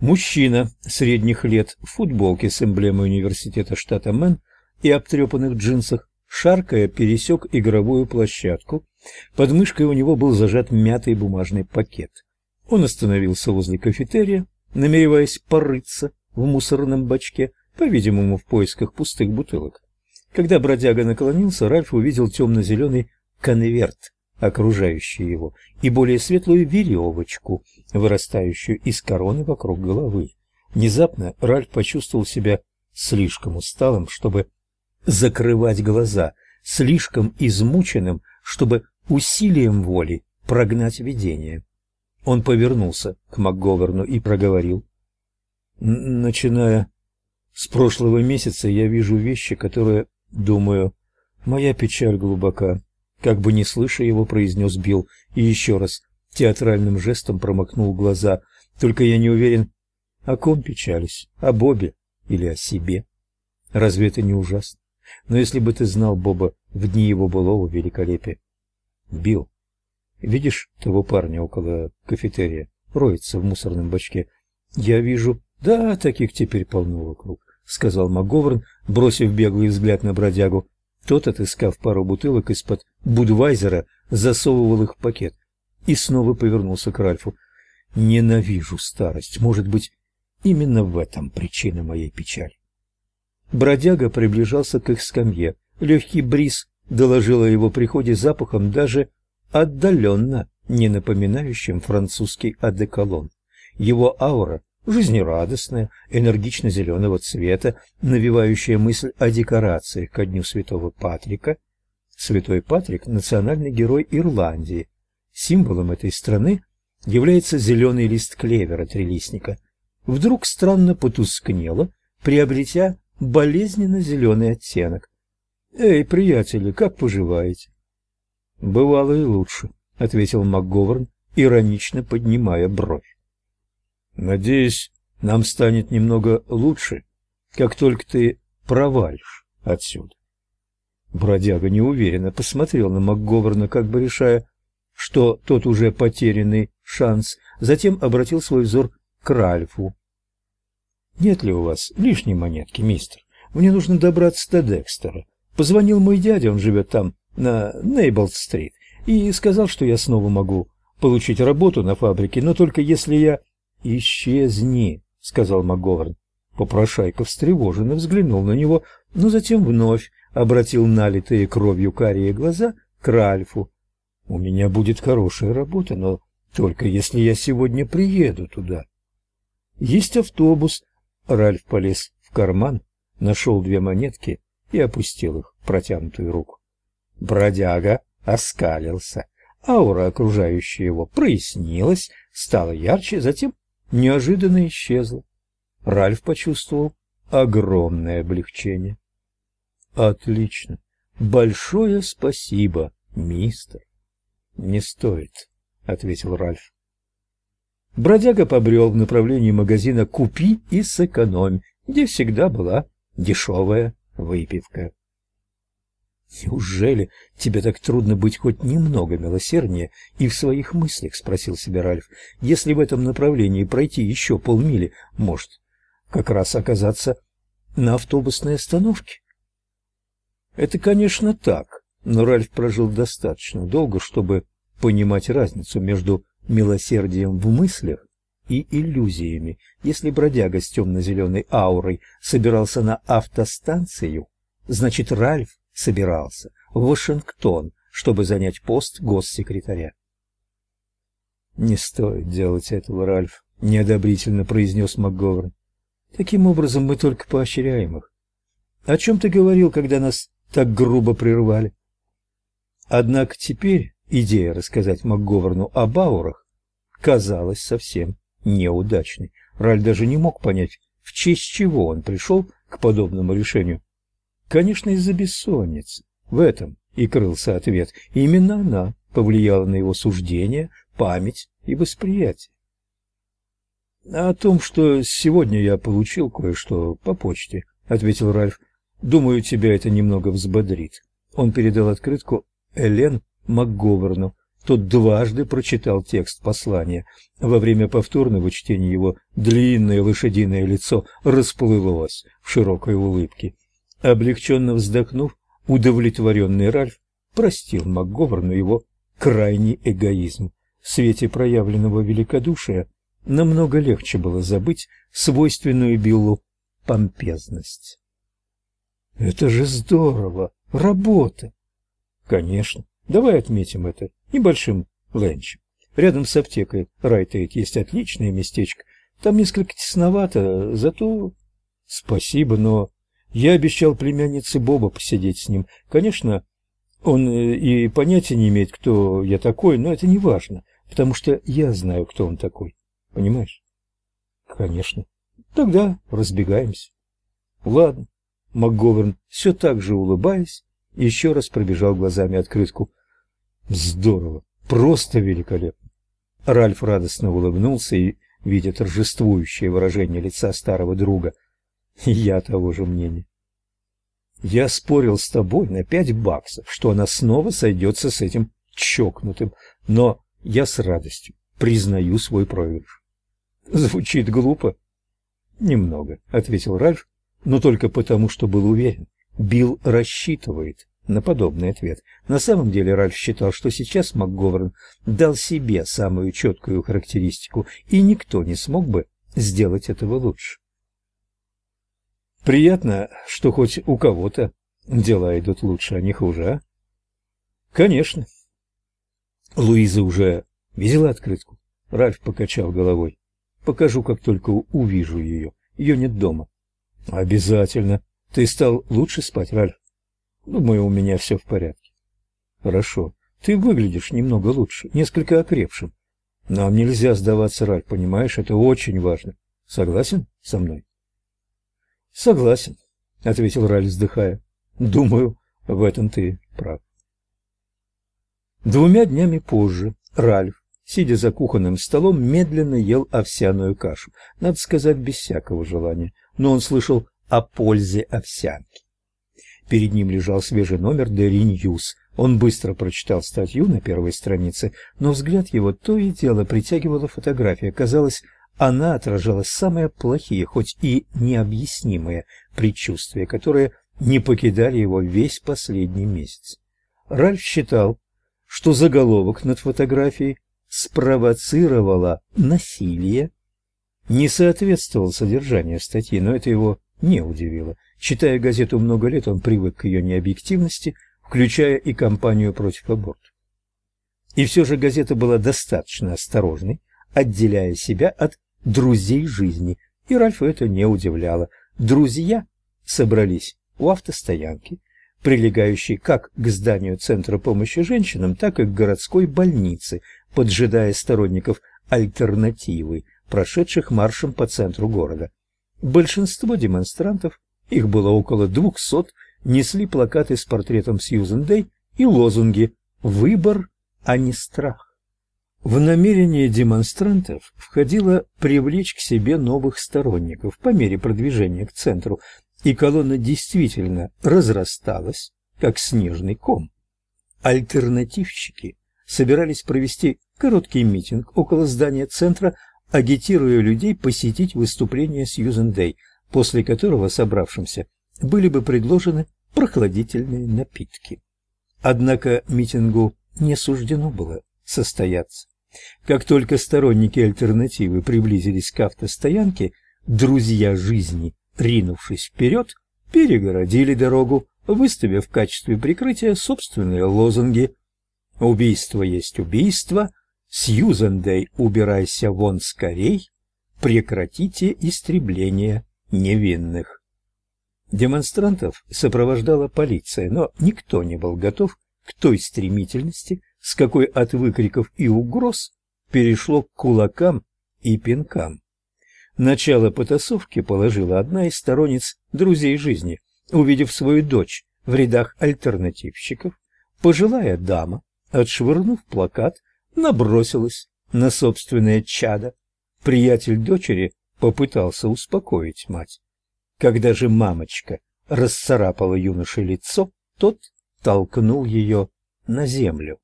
Мужчина средних лет в футболке с эмблемой университета штата Мэн и обтрепанных джинсах, шаркая, пересек игровую площадку. Под мышкой у него был зажат мятый бумажный пакет. Он остановился возле кафетерия, намереваясь порыться в мусорном бачке, по-видимому, в поисках пустых бутылок. Когда бродяга наклонился, Ральф увидел темно-зеленый конверт, окружающий его, и более светлую веревочку, вырастающую из короны вокруг головы. Внезапно Ральф почувствовал себя слишком усталым, чтобы закрывать глаза, слишком измученным, чтобы усилием воли прогнать видение. Он повернулся к МакГоверну и проговорил. «Начиная с прошлого месяца я вижу вещи, которые, думаю, моя печаль глубока. Как бы не слыша его, произнес Билл и еще раз театральным жестом промокнул глаза. Только я не уверен, о ком печались, о Бобе или о себе. Разве это не ужасно? Но если бы ты знал Боба в дни его былого великолепия. Билл, видишь того парня около кафетерия, роется в мусорном бачке? Я вижу, да, таких теперь полно вокруг, сказал МакГоверн, бросив беглый взгляд на бродягу. Тот, отыскав пару бутылок из-под Будвайзера, засовывал их в пакет и снова повернулся к Ральфу. Ненавижу старость. Может быть, именно в этом причина моей печали. Бродяга приближался к их скамье. Легкий бриз доложил о его приходе запахом даже отдаленно не напоминающим французский одеколон. Его аура жизнерадостная, энергично-зеленого цвета, навевающая мысль о декорациях ко дню Святого Патрика. Святой Патрик – национальный герой Ирландии. Символом этой страны является зеленый лист клевера трилистника. Вдруг странно потускнело, приобретя болезненно-зеленый оттенок. «Эй, приятели, как поживаете?» «Бывало и лучше», — ответил МакГоверн, иронично поднимая бровь. Надеюсь, нам станет немного лучше, как только ты провалишь отсюда. Бродяга неуверенно посмотрел на МакГоверна, как бы решая, что тот уже потерянный шанс, затем обратил свой взор к Ральфу. «Нет ли у вас лишней монетки, мистер? Мне нужно добраться до Декстера. Позвонил мой дядя, он живет там, на Нейблд-стрит, и сказал, что я снова могу получить работу на фабрике, но только если я «Исчезни», — сказал МакГоверн. Попрошайка встревоженно взглянул на него, но затем вновь обратил налитые кровью карие глаза к Ральфу. «У меня будет хорошая работа, но только если я сегодня приеду туда». «Есть автобус». Ральф полез в карман, нашел две монетки и опустил их в протянутую руку. Бродяга оскалился. Аура, окружающая его, прояснилась, стала ярче, затем неожиданно исчезла. Ральф почувствовал огромное облегчение. Отлично. Большое спасибо, мистер. Не стоит, ответил Ральф. Бродяга побрел в направлении магазина «Купи и сэкономь», где всегда была дешевая выпивка. Неужели тебе так трудно быть хоть немного милосерднее и в своих мыслях, спросил себя Ральф. Если в этом направлении пройти еще полмили, может, как раз оказаться на автобусной остановке? Это, конечно, так, но Ральф прожил достаточно долго, чтобы понимать разницу между милосердием в мыслях и иллюзиями. Если бродяга с темно-зеленой аурой собирался на автостанцию, значит, Ральф собирался в Вашингтон, чтобы занять пост госсекретаря. «Не стоит делать этого, Ральф», — неодобрительно произнес МакГоверн. «Таким образом мы только поощряем их. О чем ты говорил, когда нас так грубо прервали?» Однако теперь идея рассказать МакГоверну о Баурах казалась совсем неудачной. Ральф даже не мог понять, в честь чего он пришел к подобному решению. Конечно, из-за бессонницы. В этом и крылся ответ. Именно она повлияла на его суждение, память и восприятие. «О том, что сегодня я получил кое-что по почте», — ответил Ральф. «Думаю, тебя это немного взбодрит». Он передал открытку Элен МакГоверну. тот дважды прочитал текст послания. Во время повторного чтения его длинное лошадиное лицо расплылось в широкой улыбке. Облегченно вздохнув, удовлетворенный Ральф простил МакГоверну его крайний эгоизм. В свете проявленного великодушия намного легче было забыть свойственную Биллу помпезность. «Это же здорово! Работа!» «Конечно. Давай отметим это небольшим ленчем. Рядом с аптекой Райтейт есть отличное местечко. Там несколько тесновато, зато... Спасибо, но я обещал племяннице Боба посидеть с ним. Конечно, он э, и понятия не имеет, кто я такой, но это не важно, потому что я знаю, кто он такой. Понимаешь? Конечно. Тогда разбегаемся. Ладно. МакГоверн, все так же улыбаясь, еще раз пробежал глазами открытку. Здорово, просто великолепно. Ральф радостно улыбнулся и, видя торжествующее выражение лица старого друга, я того же мнения. Я спорил с тобой на пять баксов, что она снова сойдется с этим чокнутым, но я с радостью признаю свой проигрыш. Звучит глупо. Немного, ответил Ральф, но только потому, что был уверен. Билл рассчитывает на подобный ответ. На самом деле Ральф считал, что сейчас МакГоверн дал себе самую четкую характеристику, и никто не смог бы сделать этого лучше. Приятно, что хоть у кого-то дела идут лучше, а не хуже, а? Конечно. Луиза уже видела открытку? Ральф покачал головой. Покажу, как только увижу ее. Ее нет дома. Обязательно. Ты стал лучше спать, Ральф? Думаю, у меня все в порядке. Хорошо. Ты выглядишь немного лучше, несколько окрепшим. Нам нельзя сдаваться, Ральф, понимаешь? Это очень важно. Согласен со мной? Согласен, ответил Ральф, вздыхая. Думаю, в этом ты прав. Двумя днями позже Ральф, сидя за кухонным столом, медленно ел овсяную кашу. Надо сказать, без всякого желания, но он слышал о пользе овсянки. Перед ним лежал свежий номер Daily News. Он быстро прочитал статью на первой странице, но взгляд его то и дело притягивала фотография. Казалось, она отражала самые плохие, хоть и необъяснимые предчувствия, которые не покидали его весь последний месяц. Ральф считал, что заголовок над фотографией спровоцировало насилие, не соответствовал содержанию статьи, но это его не удивило. Читая газету много лет, он привык к ее необъективности, включая и кампанию против абортов. И все же газета была достаточно осторожной, отделяя себя от друзей жизни, и Ральфа это не удивляло. Друзья собрались у автостоянки, прилегающей как к зданию Центра помощи женщинам, так и к городской больнице, поджидая сторонников альтернативы, прошедших маршем по центру города. Большинство демонстрантов их было около двухсот, несли плакаты с портретом Сьюзен Дэй и лозунги «Выбор, а не страх». В намерение демонстрантов входило привлечь к себе новых сторонников по мере продвижения к центру, и колонна действительно разрасталась, как снежный ком. Альтернативщики собирались провести короткий митинг около здания центра, агитируя людей посетить выступление Сьюзен Дэй – после которого собравшимся были бы предложены прохладительные напитки. Однако митингу не суждено было состояться. Как только сторонники альтернативы приблизились к автостоянке, друзья жизни, ринувшись вперед, перегородили дорогу, выставив в качестве прикрытия собственные лозунги «Убийство есть убийство», «Сьюзен Дэй, убирайся вон скорей», «Прекратите истребление невинных. Демонстрантов сопровождала полиция, но никто не был готов к той стремительности, с какой от выкриков и угроз перешло к кулакам и пинкам. Начало потасовки положила одна из сторонниц друзей жизни, увидев свою дочь в рядах альтернативщиков, пожилая дама, отшвырнув плакат, набросилась на собственное чадо. Приятель дочери попытался успокоить мать. Когда же мамочка расцарапала юноше лицо, тот толкнул ее на землю.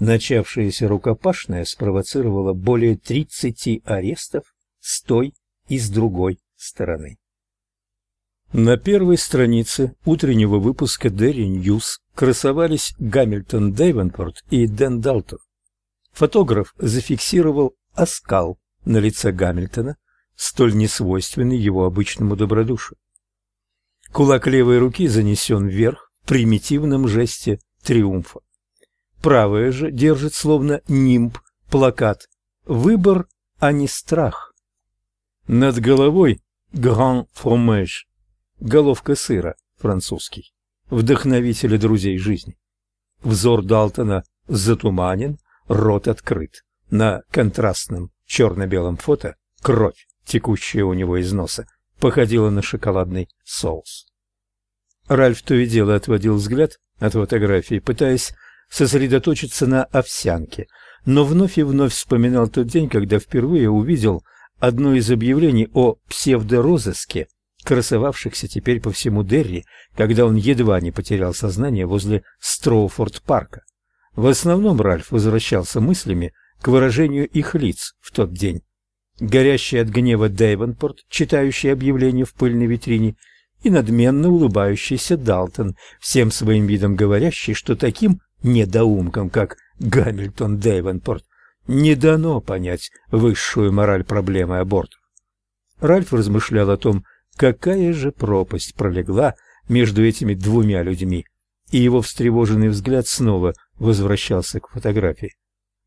Начавшаяся рукопашная спровоцировала более 30 арестов с той и с другой стороны. На первой странице утреннего выпуска Daily News красовались Гамильтон Дейвенпорт и Дэн Далтон. Фотограф зафиксировал оскал на лице Гамильтона, столь несвойственный его обычному добродушию. Кулак левой руки занесен вверх в примитивном жесте триумфа. Правая же держит словно нимб плакат «Выбор, а не страх». Над головой «Grand fromage» — головка сыра, французский, вдохновитель друзей жизни. Взор Далтона затуманен, рот открыт. На контрастном черно-белом фото кровь, текущая у него из носа, походила на шоколадный соус. Ральф то и дело отводил взгляд от фотографии, пытаясь сосредоточиться на овсянке, но вновь и вновь вспоминал тот день, когда впервые увидел одно из объявлений о псевдорозыске, красовавшихся теперь по всему Дерри, когда он едва не потерял сознание возле Строуфорд-парка. В основном Ральф возвращался мыслями к выражению их лиц в тот день. Горящий от гнева Дейвенпорт, читающий объявление в пыльной витрине, и надменно улыбающийся Далтон, всем своим видом говорящий, что таким недоумкам, как Гамильтон Дейвенпорт, не дано понять высшую мораль проблемы абортов. Ральф размышлял о том, какая же пропасть пролегла между этими двумя людьми, и его встревоженный взгляд снова возвращался к фотографии.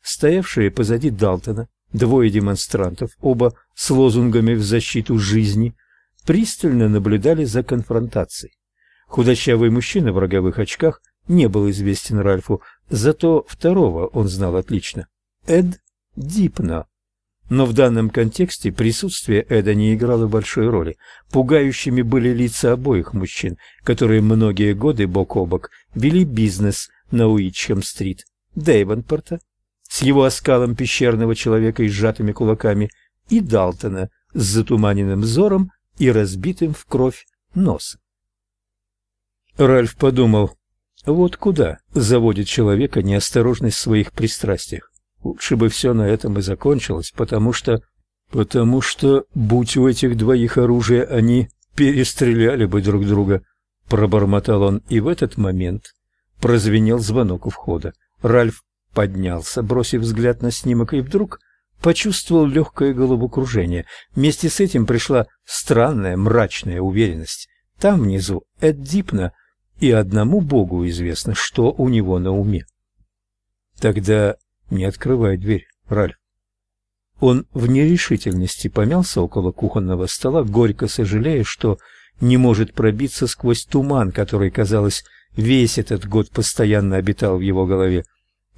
Стоявшие позади Далтона двое демонстрантов, оба с лозунгами в защиту жизни, пристально наблюдали за конфронтацией. Худощавый мужчина в роговых очках не был известен Ральфу, зато второго он знал отлично. Эд Дипно. Но в данном контексте присутствие Эда не играло большой роли. Пугающими были лица обоих мужчин, которые многие годы бок о бок вели бизнес на Уитчем-стрит. Дейвенпорта с его оскалом пещерного человека и сжатыми кулаками, и Далтона с затуманенным взором и разбитым в кровь носом. Ральф подумал, вот куда заводит человека неосторожность в своих пристрастиях. Лучше бы все на этом и закончилось, потому что... Потому что, будь у этих двоих оружие, они перестреляли бы друг друга. Пробормотал он, и в этот момент прозвенел звонок у входа. Ральф поднялся, бросив взгляд на снимок, и вдруг почувствовал легкое головокружение. Вместе с этим пришла странная мрачная уверенность. Там внизу Эд Дипна и одному Богу известно, что у него на уме. Тогда не открывай дверь, Ральф. Он в нерешительности помялся около кухонного стола, горько сожалея, что не может пробиться сквозь туман, который, казалось, весь этот год постоянно обитал в его голове.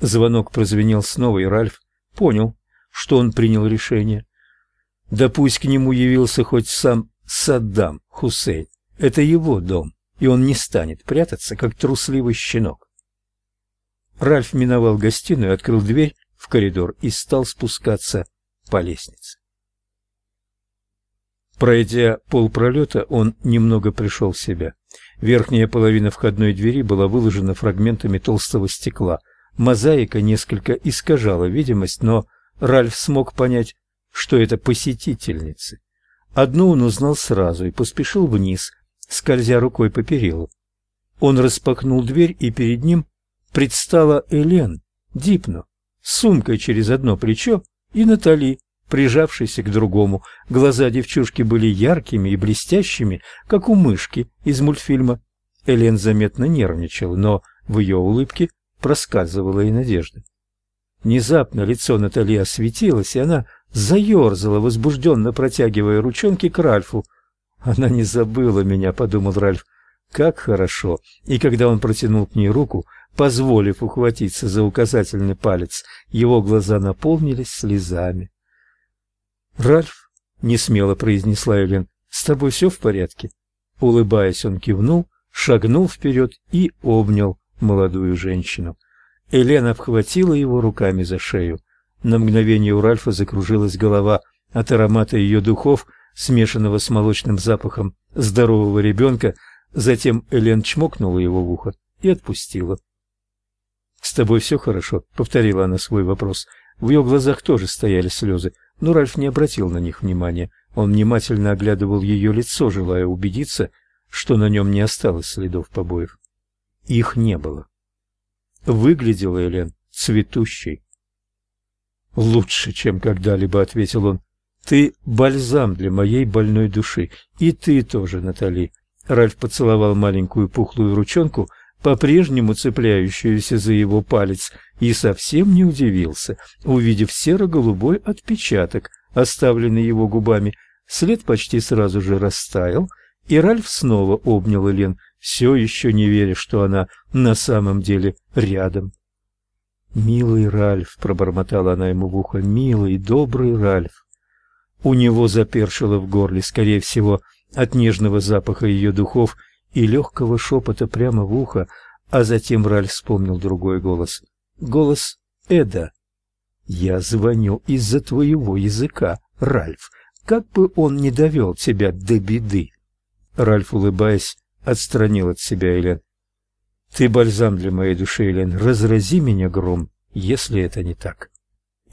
Звонок прозвенел снова, и Ральф понял, что он принял решение. Да пусть к нему явился хоть сам Саддам Хусейн. Это его дом и он не станет прятаться, как трусливый щенок. Ральф миновал гостиную, открыл дверь в коридор и стал спускаться по лестнице. Пройдя полпролета, он немного пришел в себя. Верхняя половина входной двери была выложена фрагментами толстого стекла. Мозаика несколько искажала видимость, но Ральф смог понять, что это посетительницы. Одну он узнал сразу и поспешил вниз, скользя рукой по перилу. Он распахнул дверь, и перед ним предстала Элен Дипно с сумкой через одно плечо и Натали, прижавшейся к другому. Глаза девчушки были яркими и блестящими, как у мышки из мультфильма. Элен заметно нервничала, но в ее улыбке проскальзывала и надежда. Внезапно лицо Натали осветилось, и она заерзала, возбужденно протягивая ручонки к Ральфу. Она не забыла меня, подумал Ральф. Как хорошо. И когда он протянул к ней руку, позволив ухватиться за указательный палец, его глаза наполнились слезами. Ральф несмело произнесла Элен. С тобой все в порядке? Улыбаясь, он кивнул, шагнул вперед и обнял молодую женщину. Элен обхватила его руками за шею. На мгновение у Ральфа закружилась голова от аромата ее духов, смешанного с молочным запахом здорового ребенка, затем Элен чмокнула его в ухо и отпустила. «С тобой все хорошо?» — повторила она свой вопрос. В ее глазах тоже стояли слезы, но Ральф не обратил на них внимания. Он внимательно оглядывал ее лицо, желая убедиться, что на нем не осталось следов побоев. Их не было. Выглядела Элен цветущей. «Лучше, чем когда-либо», — ответил он. «Ты бальзам для моей больной души. И ты тоже, Натали». Ральф поцеловал маленькую пухлую ручонку, по-прежнему цепляющуюся за его палец, и совсем не удивился, увидев серо-голубой отпечаток, оставленный его губами. След почти сразу же растаял, и Ральф снова обнял Элен, все еще не веря, что она на самом деле рядом. «Милый Ральф», — пробормотала она ему в ухо, — «милый, добрый Ральф». У него запершило в горле, скорее всего, от нежного запаха ее духов и легкого шепота прямо в ухо, а затем Ральф вспомнил другой голос. Голос Эда. «Я звоню из-за твоего языка, Ральф. Как бы он не довел тебя до беды!» Ральф, улыбаясь, отстранил от себя Элен. «Ты бальзам для моей души, Элен. Разрази меня гром, если это не так.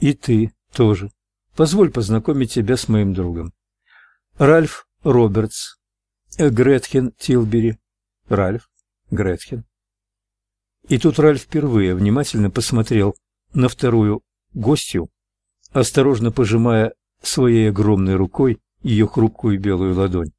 И ты тоже. Позволь познакомить тебя с моим другом. Ральф Робертс, Гретхен Тилбери. Ральф, Гретхен. И тут Ральф впервые внимательно посмотрел на вторую гостью, осторожно пожимая своей огромной рукой ее хрупкую белую ладонь.